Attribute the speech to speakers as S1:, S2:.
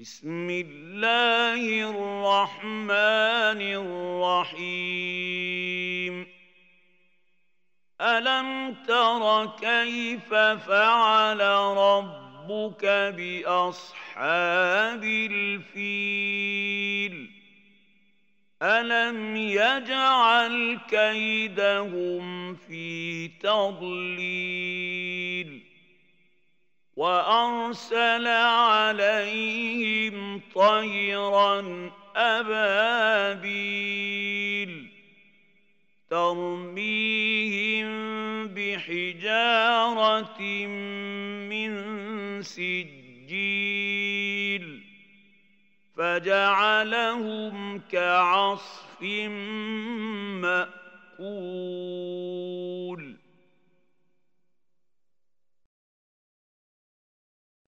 S1: بسم الله الرحمن الرحيم. ألم تر كيف فعل ربك بأصحاب الفيل؟ ألم يجعل كيدهم في تضليل؟ وأرسل عليهم طيرا ابابيل ترميهم بحجاره من سجيل فجعلهم كعصف ماكول